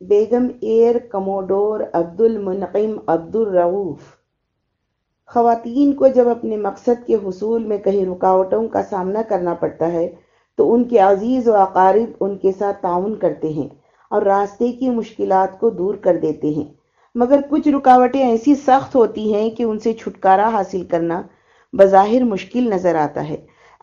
بیگم year commodore عبد المنقم عبد الرعوف خواتین کو جب اپنے مقصد کے حصول میں کہیں رکاوٹوں کا سامنا کرنا پڑتا ہے، تو ان کے عزیز و اقارب ان کے ساتھ تعاون کرتے ہیں اور راستے کی مشکلات کو دور کر دیتے ہیں۔ مگر کچھ رکاوٹیں ایسی سخت ہوتی ہیں کہ ان سے چھٹکارا حاصل کرنا بظاہر مشکل نظر آتا ہے۔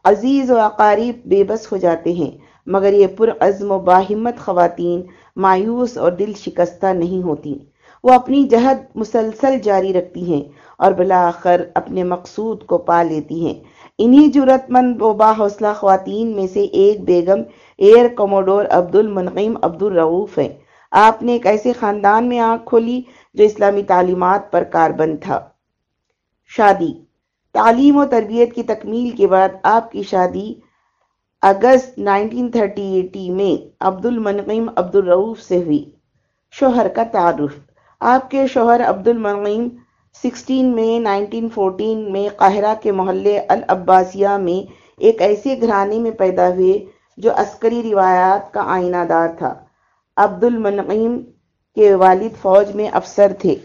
عزیز و اقارب بے بس ہو جاتے ہیں۔ مگر یہ پر عزم و باہمت خواتین مایوس اور دل شکستہ نہیں ہوتی۔ وہ اپنی جہد مسلسل جاری رکھتی ہیں اور بلاخر اپنے مقصود کو پا لیتی ہیں۔ انہی جرت مند و با حوصلہ خواتین میں سے ایک بیگم ایئر کوموڈور عبد المنقیم عبد الرعوف ہیں آپ نے ایک ایسے خاندان میں آنکھ کھولی جو اسلامی تعلیمات پر کاربند تھا۔ شادی۔ تعلیم و تربیت کی تکمیل کے بعد آپ کی شادی اگست 1938 میں عبد المنقیم عبد الرعوف سے ہوئی۔ شوہر کا تعارف۔ آپ کے شوہر عبد المنقیم سکسٹین میں نائنٹین فورٹین میں قاہرہ کے محلے العباسیہ میں ایک ایسے گھرانے میں پیدا ہوئے جو عسکری روایات کا آئینہ دار تھا۔ عبد المنعیم کے والد فوج میں افسر تھے۔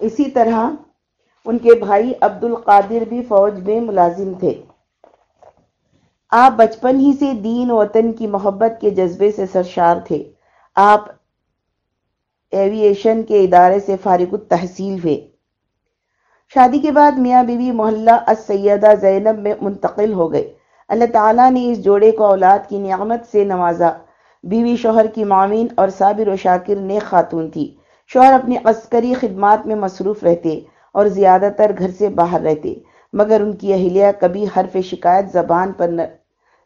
اسی طرح ان کے بھائی عبد القادر بھی فوج میں ملازم تھے۔ آپ بچپن ہی سے دین و وطن کی محبت کے جذبے سے سرشار تھے۔ آپ ایویشن کے ادارے سے فارغ التحصیل ہوئے۔ شادی کے بعد میاں بیوی محلہ السیدہ زینب میں منتقل ہو گئے۔ اللہ تعالیٰ نے اس جوڑے کو اولاد کی نعمت سے نوازا۔ بیوی شوہر کی معامین اور صابر و شاکر نے خاتون تھی۔ شوہر اپنی عسکری خدمات میں مصروف رہتے اور زیادہ تر گھر سے باہر رہتے، مگر ان کی اہلیہ کبھی حرف شکایت زبان پر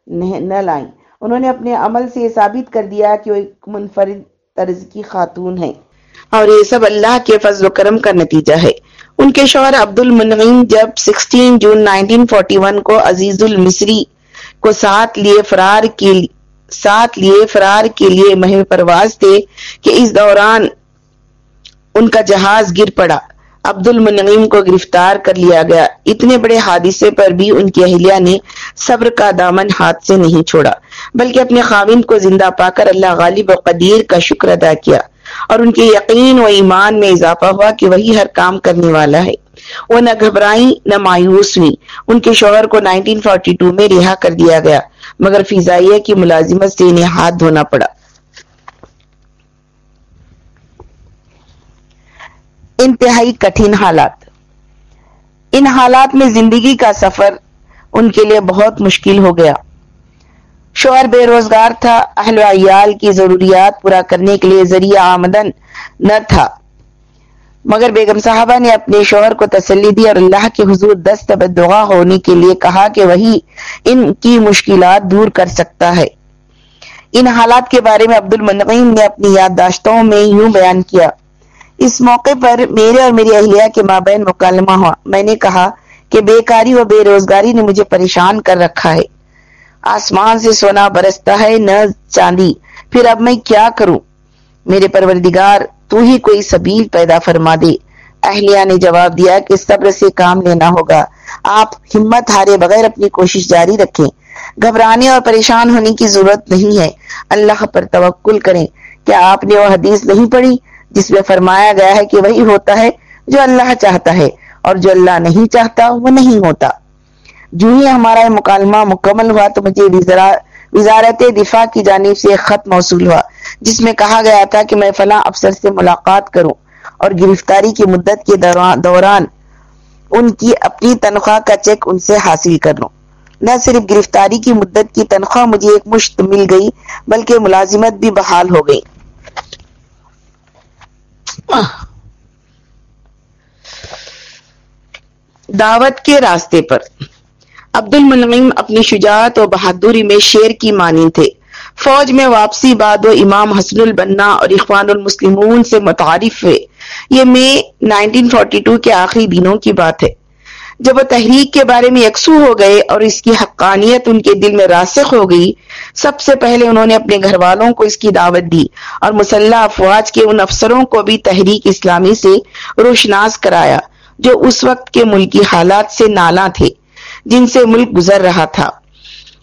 نہ لائیں۔ انہوں نے اپنے عمل سے یہ ثابت کر دیا کہ وہ ایک منفرد طرز کی خاتون ہیں۔ اور یہ سب اللہ کے فضل و کرم کا نتیجہ ہے۔ ان کے شوہر عبد المنعیم جب 16 جون 1941 کو عزیز المصری کو ساتھ لیے فرار کے ساتھ لیے فرار کے لیے مہم پرواز تھے کہ اس دوران ان کا جہاز گر پڑا۔ عبد المنعیم کو گرفتار کر لیا گیا۔ اتنے بڑے حادثے پر بھی ان کی اہلیہ نے صبر کا دامن ہاتھ سے نہیں چھوڑا، بلکہ اپنے خاوند کو زندہ پا کر اللہ غالب و قدیر کا شکر ادا کیا۔ اور ان کے یقین و ایمان میں اضافہ ہوا کہ وہی ہر کام کرنے والا ہے۔ وہ نہ گھبرائیں، نہ مایوس ہوئی ان کے شوہر کو 1942 میں رہا کر دیا گیا، مگر فضائیہ کی ملازمت سے انہیں ہاتھ دھونا پڑا۔ انتہائی کٹھن حالات۔ ان حالات میں زندگی کا سفر ان کے لیے بہت مشکل ہو گیا۔ شوہر بے روزگار تھا، اہل عیال کی ضروریات پورا کرنے کے لیے ذریعہ آمدن نہ تھا۔ مگر بیگم صاحبہ نے اپنے شوہر کو تسلی دی اور اللہ کے حضور دست دعا ہونے کے لیے کہا کہ وہی ان کی مشکلات دور کر سکتا ہے۔ ان حالات کے بارے میں عبد المنقیم نے اپنی یادداشتوں میں یوں بیان کیا۔ اس موقع پر میرے اور میری اہلیہ کے مابین مکالمہ ہوا۔ میں نے کہا کہ بیکاری و بے روزگاری نے مجھے پریشان کر رکھا ہے۔ آسمان سے سونا برستا ہے، نہ چاندی۔ پھر اب میں کیا کروں؟ میرے پروردگار، تو ہی کوئی سبیل پیدا فرما دے۔ اہلیہ نے جواب دیا کہ صبر سے کام لینا ہوگا۔ آپ ہمت ہارے بغیر اپنی کوشش جاری رکھیں۔ گھبرانے اور پریشان ہونے کی ضرورت نہیں ہے۔ اللہ پر توکل کریں۔ کیا آپ نے وہ حدیث نہیں پڑھی؟ جس میں فرمایا گیا ہے کہ وہی ہوتا ہے جو اللہ چاہتا ہے اور جو اللہ نہیں چاہتا وہ نہیں ہوتا۔ جو ہی ہمارا مکالمہ مکمل ہوا تو مجھے وزارت دفاع کی جانب سے ایک خط موصول ہوا، جس میں کہا گیا تھا کہ میں فلاں افسر سے ملاقات کروں اور گرفتاری کی مدت کے دوران ان کی اپنی تنخواہ کا چیک ان سے حاصل کر لوں نہ صرف گرفتاری کی مدت کی تنخواہ مجھے ایک مشت مل گئی بلکہ ملازمت بھی بحال ہو گئی۔ دعوت کے راستے پر عبد المنعیم اپنی شجاعت اور بہادری میں شیر کی مانی تھے۔ فوج میں واپسی بعد وہ امام حسن البنا اور اخوان المسلمون سے متعارف ہوئے۔ یہ مئی 1942 کے آخری دنوں کی بات ہے۔ جب وہ تحریک کے بارے میں یکسو ہو گئے اور اس کی حقانیت ان کے دل میں راسخ ہو گئی، سب سے پہلے انہوں نے اپنے گھر والوں کو اس کی دعوت دی اور مسلح افواج کے ان افسروں کو بھی تحریک اسلامی سے روشناس کرایا، جو اس وقت کے ملکی حالات سے نالا تھے، جن سے ملک گزر رہا تھا۔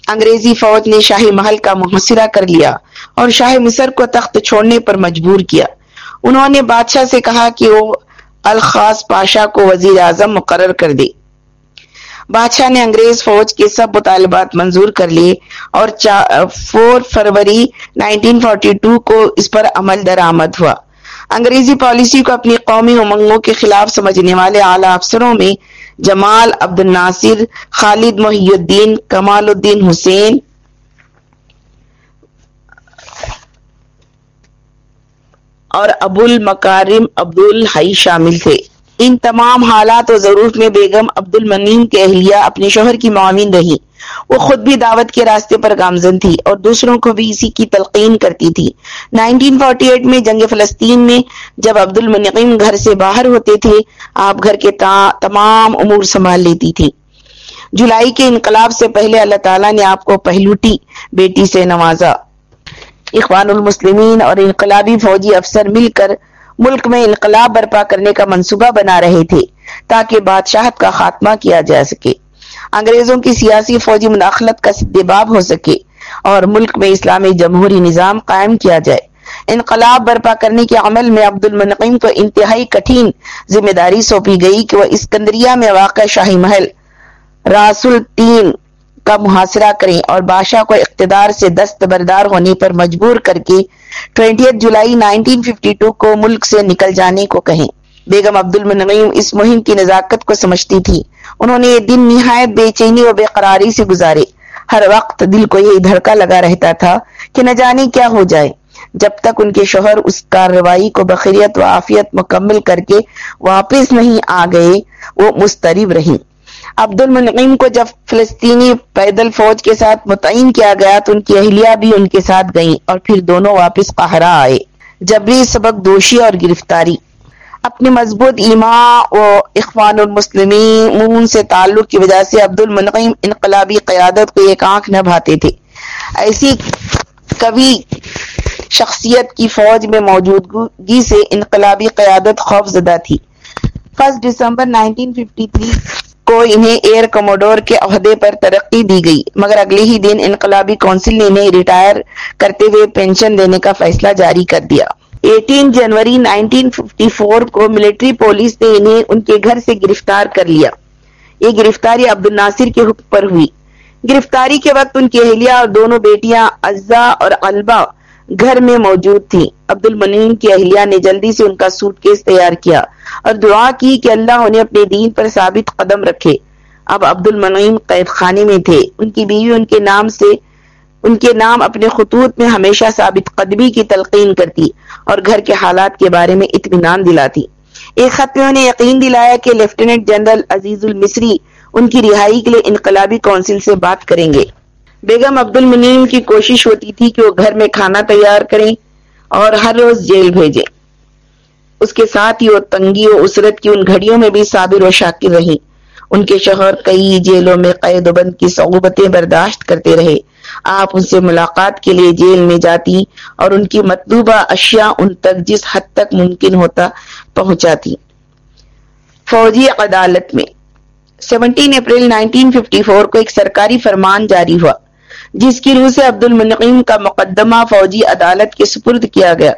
انگریزی فوج نے شاہی محل کا محاصرہ کر لیا اور شاہ مصر کو تخت چھوڑنے پر مجبور کیا۔ انہوں نے بادشاہ سے کہا کہ وہ الخاص پاشا کو وزیر اعظم مقرر کر دے۔ بادشاہ نے انگریز فوج کے سب مطالبات منظور کر لیے اور فور فروری 1942 کو اس پر عمل درآمد ہوا۔ انگریزی پالیسی کو اپنی قومی امنگوں کے خلاف سمجھنے والے اعلی افسروں میں جمال عبد الناصر خالد محی الدین کمال الدین حسین، اور ابو المکارم عبد الحی شامل تھے۔ ان تمام حالات و ضرورت میں بیگم عبد المنیم کے اہلیہ اپنے شوہر کی معاون رہی۔ وہ خود بھی دعوت کے راستے پر گامزن تھی اور دوسروں کو بھی اسی کی تلقین کرتی تھی۔ 1948 میں جنگ فلسطین میں جب عبد المنیم گھر سے باہر ہوتے تھے، آپ گھر کے تمام امور سنبھال لیتی تھی۔ جولائی کے انقلاب سے پہلے اللہ تعالیٰ نے آپ کو پہلوٹی بیٹی سے نوازا۔ اخوان المسلمین اور انقلابی فوجی افسر مل کر ملک میں انقلاب برپا کرنے کا منصوبہ بنا رہے تھے تاکہ بادشاہت کا خاتمہ کیا جا سکے۔ انگریزوں کی سیاسی فوجی مداخلت کا باب ہو سکے اور ملک میں اسلامی جمہوری نظام قائم کیا جائے۔ انقلاب برپا کرنے کے عمل میں عبد المنقیم کو انتہائی کٹھین ذمہ داری سونپی گئی کہ وہ اسکندریہ میں واقع شاہی محل راسل تین کا محاصرہ کریں اور بادشاہ کو اقتدار سے دستبردار ہونے پر مجبور کر کے جولائی 1952 کو ملک سے نکل جانے کو کہیں۔ بیگم عبد المنعیم اس مہم کی نزاکت کو سمجھتی تھی۔ انہوں نے یہ دن نہایت بے چینی و بے قراری سے گزارے۔ ہر وقت دل کو یہی دھڑکا لگا رہتا تھا کہ نہ جانے کیا ہو جائے۔ جب تک ان کے شوہر اس کارروائی کو بخیریت و آفیت مکمل کر کے واپس نہیں آ گئے، وہ مسترب رہی عبد المنعیم کو جب فلسطینی پیدل فوج کے ساتھ متعین کیا گیا تو ان کی اہلیہ بھی ان کے ساتھ گئیں اور پھر دونوں واپس قہرہ آئے۔ جبری سبق دوشی اور گرفتاری۔ اپنے مضبوط ایمان و اخوان المسلمین سے تعلق کی وجہ سے عبد المنقیم انقلابی قیادت کو ایک آنکھ نہ بھاتے تھے۔ ایسی کبھی شخصیت کی فوج میں موجودگی سے انقلابی قیادت خوف زدہ تھی۔ فرسٹ دسمبر 1953 کو انہیں ایئر کموڈور کے عہدے پر ترقی دی گئی، مگر اگلے ہی دن انقلابی کونسل نے انہیں ریٹائر کرتے ہوئے پینشن دینے کا فیصلہ جاری کر دیا۔ ایٹین جنوری نائنٹین ففٹی فور کو ملٹری پولیس نے انہیں ان کے گھر سے گرفتار کر لیا۔ یہ گرفتاری عبد الناصر کے حکم پر ہوئی۔ گرفتاری کے وقت ان کی اہلیہ اور دونوں بیٹیاں عزا اور البا گھر میں موجود تھیں۔ عبد المنیم کی اہلیہ نے جلدی سے ان کا سوٹ کیس تیار کیا اور دعا کی کہ اللہ انہیں اپنے دین پر ثابت قدم رکھے۔ اب عبد المنیم قید خانے میں تھے۔ ان کی بیوی ان کے نام سے، ان کے نام اپنے خطوط میں ہمیشہ ثابت قدمی کی تلقین کرتی اور گھر کے حالات کے بارے میں اطمینان دلاتی۔ ایک خط میں انہیں یقین دلایا کہ لیفٹیننٹ جنرل عزیز المصری ان کی رہائی کے لیے انقلابی کونسل سے بات کریں گے۔ بیگم عبد المنیم کی کوشش ہوتی تھی کہ وہ گھر میں کھانا تیار کریں اور ہر روز جیل بھیجیں۔ اس کے ساتھ ہی وہ تنگی و اسرت کی ان گھڑیوں میں بھی صابر و شاکر رہی ان کے شوہر کئی جیلوں میں قید و بند کی صعوبتیں برداشت کرتے رہے۔ آپ ان سے ملاقات کے لیے جیل میں جاتی اور ان کی مطلوبہ اشیاء ان تک جس حد تک ممکن ہوتا پہنچاتی۔ فوجی عدالت میں۔ سیونٹین اپریل 1954 کو ایک سرکاری فرمان جاری ہوا۔ جس کی روح سے عبد المنقیم کا مقدمہ فوجی عدالت کے سپرد کیا گیا۔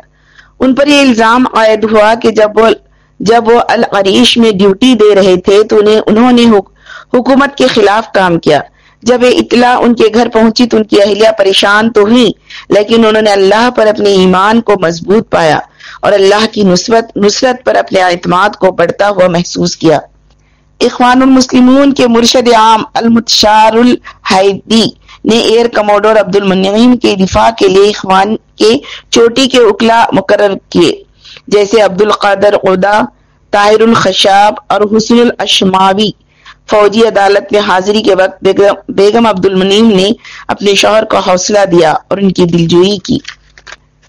ان پر یہ الزام عائد ہوا کہ جب وہ جب وہ العریش میں ڈیوٹی دے رہے تھے تو انہیں انہوں نے حکومت کے خلاف کام کیا۔ جب یہ اطلاع ان کے گھر پہنچی تو ان کی اہلیہ پریشان تو ہوئی لیکن انہوں نے اللہ پر اپنے ایمان کو مضبوط پایا اور اللہ کی نصرت نصرت پر اپنے اعتماد کو بڑھتا ہوا محسوس کیا۔ اخوان المسلمون کے مرشد عام المتشار الحیدی نے ایئر کموڈور عبد المنعیم کے دفاع کے لیے اخوان کے چوٹی کے اکلا مقرر کیے۔ جیسے عبد القادر عدا طاہر الخشاب اور حسن الاشماوی فوجی عدالت میں حاضری کے وقت بیگم عبد المنیم نے اپنے شوہر کو حوصلہ دیا اور ان کی دلجوئی کی۔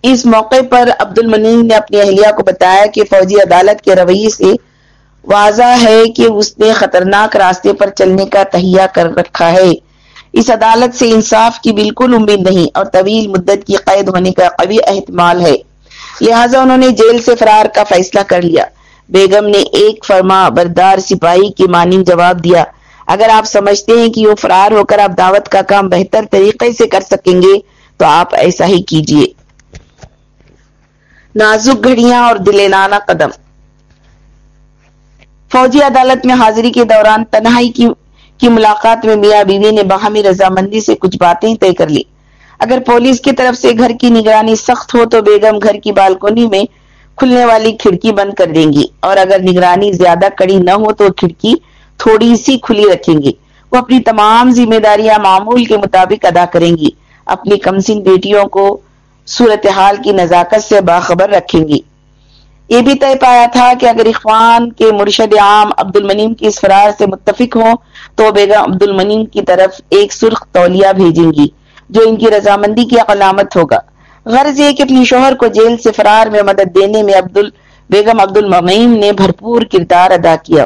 اس موقع پر عبد المنیم نے اپنی اہلیہ کو بتایا کہ فوجی عدالت کے رویے سے واضح ہے کہ اس نے خطرناک راستے پر چلنے کا تہیا کر رکھا ہے۔ اس عدالت سے انصاف کی بالکل امید نہیں اور طویل مدت کی قید ہونے کا قوی احتمال ہے۔ لہٰذا انہوں نے جیل سے فرار کا فیصلہ کر لیا۔ بیگم نے ایک فرما بردار سپاہی کی مانند جواب دیا، اگر آپ سمجھتے ہیں کہ وہ فرار ہو کر آپ دعوت کا کام بہتر طریقے سے کر سکیں گے، تو آپ ایسا ہی کیجیے۔ نازک گھڑیاں اور دلینانہ قدم۔ فوجی عدالت میں حاضری کے دوران تنہائی کی کی ملاقات میں میاں بیوی نے باہمی رضامندی سے کچھ باتیں طے کر لی۔ اگر پولیس کی طرف سے گھر کی نگرانی سخت ہو تو بیگم گھر کی بالکونی میں کھلنے والی کھڑکی بند کر دیں گی۔ اور اگر نگرانی زیادہ کڑی نہ ہو تو کھڑکی تھوڑی سی کھلی رکھیں گی۔ وہ اپنی تمام ذمہ داریاں معمول کے مطابق ادا کریں گی۔ اپنی کمسن بیٹیوں کو صورتحال کی نزاکت سے باخبر رکھیں گی۔ یہ بھی طے پایا تھا کہ اگر اخوان کے مرشد عام عبد المنیم کی اس فرار سے متفق ہوں تو بیگم عبد المنیم کی طرف ایک سرخ تولیہ بھیجیں گی، جو ان کی رضامندی کی علامت ہوگا۔ غرض یہ کہ اپنی شوہر کو جیل سے فرار میں مدد دینے میں عبد بیگم عبد المعین نے بھرپور کردار ادا کیا۔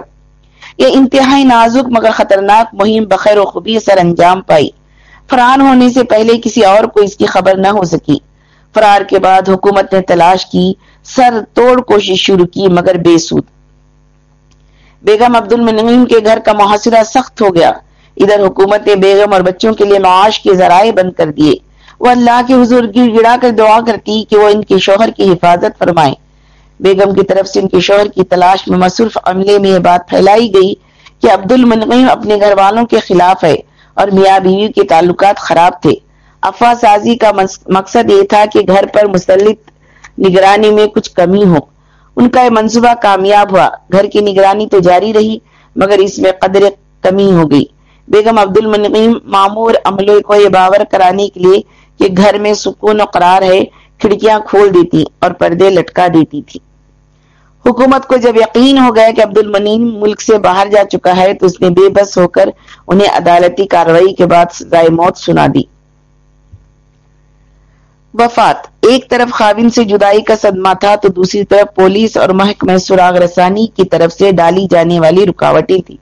یہ انتہائی نازک مگر خطرناک مہم بخیر و خوبی سر انجام پائی۔ فرار ہونے سے پہلے کسی اور کو اس کی خبر نہ ہو سکی۔ فرار کے بعد حکومت نے تلاش کی سر توڑ کوشش شروع کی مگر بے سود۔ بیگم عبد المنعیم کے گھر کا محاصرہ سخت ہو گیا۔ ادھر حکومت نے بیگم اور بچوں کے لیے معاش کے ذرائع بند کر دیے۔ وہ اللہ کے حضور گر گڑا کر دعا کرتی کہ وہ ان کے شوہر کی حفاظت فرمائیں بیگم کی طرف سے ان کے شوہر کی تلاش میں مصروف عملے میں یہ بات پھیلائی گئی کہ عبد المنعیم اپنے گھر والوں کے خلاف ہے اور میاں بیوی کے تعلقات خراب تھے۔ افواہ سازی کا مقصد یہ تھا کہ گھر پر مسلط نگرانی میں کچھ کمی ہو ان کا یہ منصوبہ کامیاب ہوا۔ گھر کی نگرانی تو جاری رہی، مگر اس میں قدر کمی ہو گئی۔ بیگم عبد المنقیم معمور عملے کو یہ باور کرانے کے لیے کہ گھر میں سکون و قرار ہے، کھڑکیاں کھول دیتی اور پردے لٹکا دیتی تھی۔ حکومت کو جب یقین ہو گیا کہ عبد المنیم ملک سے باہر جا چکا ہے، تو اس نے بے بس ہو کر انہیں عدالتی کاروائی کے بعد سزائے موت سنا دی۔ وفات۔ ایک طرف خاوین سے جدائی کا صدمہ تھا تو دوسری طرف پولیس اور محکمہ سراغ رسانی کی طرف سے ڈالی جانے والی رکاوٹیں تھی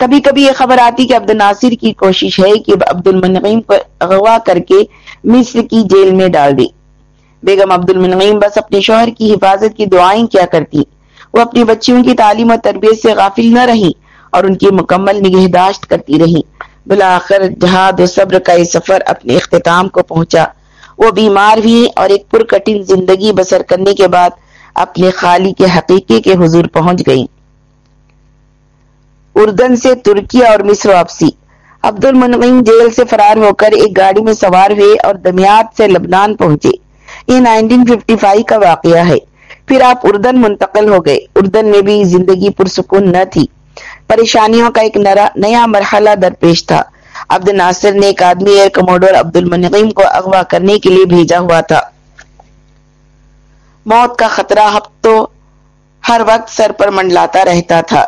کبھی کبھی یہ خبر آتی کہ عبد الناصر کی کوشش ہے کہ عبد المنعیم کو اغوا کر کے مصر کی جیل میں ڈال دے۔ بیگم عبد المنعیم بس اپنے شوہر کی حفاظت کی دعائیں کیا کرتی۔ وہ اپنی بچیوں کی تعلیم و تربیت سے غافل نہ رہی اور ان کی مکمل نگہداشت کرتی رہی۔ بلاخر جہاد و صبر کا یہ سفر اپنے اختتام کو پہنچا۔ وہ بیمار ہوئی اور ایک پرکٹن زندگی بسر کرنے کے بعد اپنے خالی کے حقیقی کے حضور پہنچ گئی اردن سے ترکی اور مصر واپسی۔ عبد المنعیم جیل سے فرار ہو کر ایک گاڑی میں سوار ہوئے اور دمیات سے لبنان پہنچے۔ یہ 1955 کا واقعہ ہے۔ پھر آپ اردن منتقل ہو گئے۔ اردن میں بھی زندگی پرسکون نہ تھی۔ پریشانیوں کا ایک نیا مرحلہ درپیش تھا۔ عبد ناصر نے ایک آدمی ایئر کموڈور عبد المنعیم کو اغوا کرنے کے لیے بھیجا ہوا تھا۔ موت کا خطرہ ہفتوں ہر وقت سر پر منڈلاتا رہتا تھا۔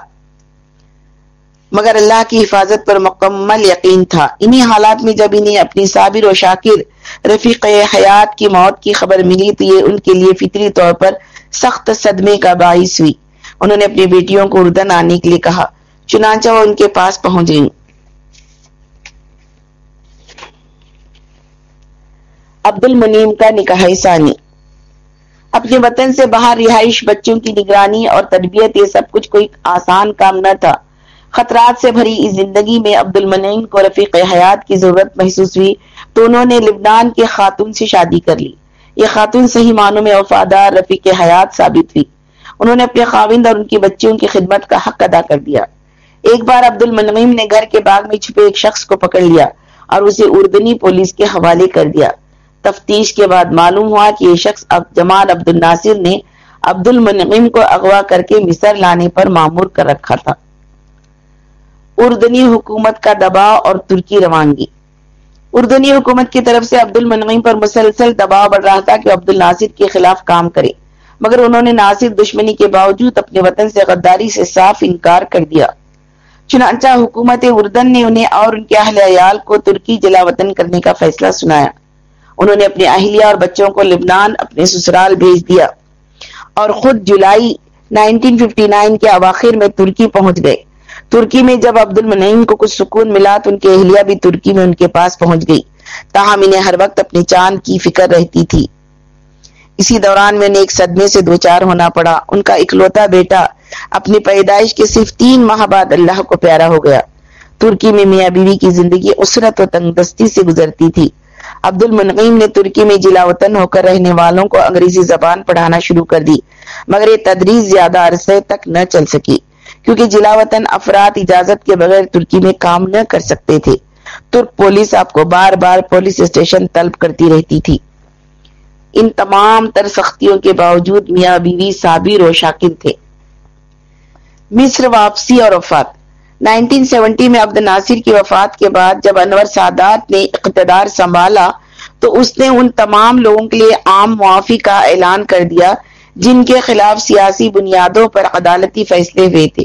مگر اللہ کی حفاظت پر مکمل یقین تھا۔ انہی حالات میں جب انہیں اپنی صابر و شاکر رفیق حیات کی موت کی خبر ملی تو یہ ان کے لیے فطری طور پر سخت صدمے کا باعث ہوئی۔ انہوں نے اپنی بیٹیوں کو اردن آنے کے لیے کہا، چنانچہ وہ ان کے پاس پہنچ گئیں۔ عبد المنیم کا نکاح ثانی۔ اپنے وطن سے باہر رہائش بچوں کی نگرانی اور تربیت، یہ سب کچھ کوئی آسان کام نہ تھا۔ خطرات سے بھری اس زندگی میں عبد المنیم کو رفیق حیات کی ضرورت محسوس ہوئی تو انہوں نے لبنان کے خاتون سے شادی کر لی۔ یہ خاتون صحیح معنوں میں وفادار، رفیق حیات ثابت ہوئی۔ انہوں نے اپنے خاوند اور ان کی بچیوں کی خدمت کا حق ادا کر دیا۔ ایک بار عبد المنیم نے گھر کے باغ میں چھپے ایک شخص کو پکڑ لیا اور اسے اردنی پولیس کے حوالے کر دیا۔ تفتیش کے بعد معلوم ہوا کہ یہ شخص جمال عبد الناصر نے عبد المنعم کو اغوا کر کے مصر لانے پر معمور کر رکھا تھا۔ اردنی حکومت کا دباؤ اور ترکی روانگی۔ اردنی حکومت کی طرف سے عبد المنعم پر مسلسل دباؤ بڑھ رہا تھا کہ عبد الناصر کے خلاف کام کرے، مگر انہوں نے ناصر دشمنی کے باوجود اپنے وطن سے غداری سے صاف انکار کر دیا۔ چنانچہ حکومت اردن نے انہیں اور ان کے اہل عیال کو ترکی جلا وطن کرنے کا فیصلہ سنایا۔ انہوں نے اپنی اہلیہ اور بچوں کو لبنان اپنے سسرال بھیج دیا اور خود جولائی 1959 کے اواخر میں ترکی پہنچ گئے۔ ترکی میں جب عبد المنعیم کو کچھ سکون ملا تو ان کے اہلیہ بھی ترکی میں ان کے پاس پہنچ گئی۔ تاہم انہیں ہر وقت اپنے چاند کی فکر رہتی تھی۔ اسی دوران میں انہیں ایک صدمے سے دوچار ہونا پڑا۔ ان کا اکلوتا بیٹا اپنی پیدائش کے صرف تین ماہ بعد اللہ کو پیارا ہو گیا۔ ترکی میں میاں بیوی کی زندگی اسرت و تنگ دستی سے گزرتی تھی۔ عبد المنقیم نے ترکی میں جلا وطن ہو کر رہنے والوں کو انگریزی زبان پڑھانا شروع کر دی، مگر یہ تدریس زیادہ عرصے تک نہ چل سکی، کیونکہ جلا وطن افراد اجازت کے بغیر ترکی میں کام نہ کر سکتے تھے۔ ترک پولیس آپ کو بار بار پولیس اسٹیشن طلب کرتی رہتی تھی۔ ان تمام تر سختیوں کے باوجود میاں بیوی صابر و شاکر تھے۔ مصر واپسی اور وفات۔ 1970 میں عبد ناصر کی وفات کے بعد جب انور سادات نے اقتدار سنبھالا تو اس نے ان تمام لوگوں کے لیے عام معافی کا اعلان کر دیا، جن کے خلاف سیاسی بنیادوں پر عدالتی فیصلے ہوئے تھے۔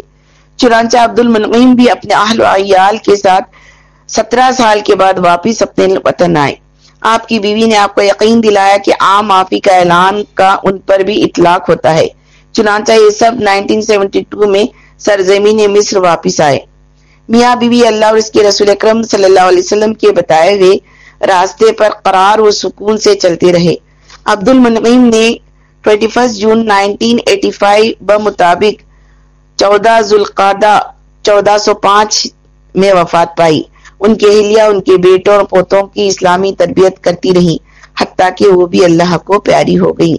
چنانچہ عبد المنعیم بھی اپنے اہل و عیال کے ساتھ سترہ سال کے بعد واپس اپنے وطن آئے۔ آپ کی بیوی نے آپ کو یقین دلایا کہ عام معافی کا اعلان کا ان پر بھی اطلاق ہوتا ہے۔ چنانچہ یہ سب 1972 میں سرزمین مصر واپس آئے۔ میاں بیوی اللہ اور اس کے رسول اکرم صلی اللہ علیہ وسلم کے بتائے ہوئے راستے پر قرار و سکون سے چلتے رہے۔ عبد المنعیم نے 21 جون 1985 بمطابق چودہ ذوالقادہ چودہ سو پانچ میں وفات پائی۔ ان کے اہلیہ، ان کے بیٹوں اور پوتوں کی اسلامی تربیت کرتی رہی، حتیٰ کہ وہ بھی اللہ کو پیاری ہو گئی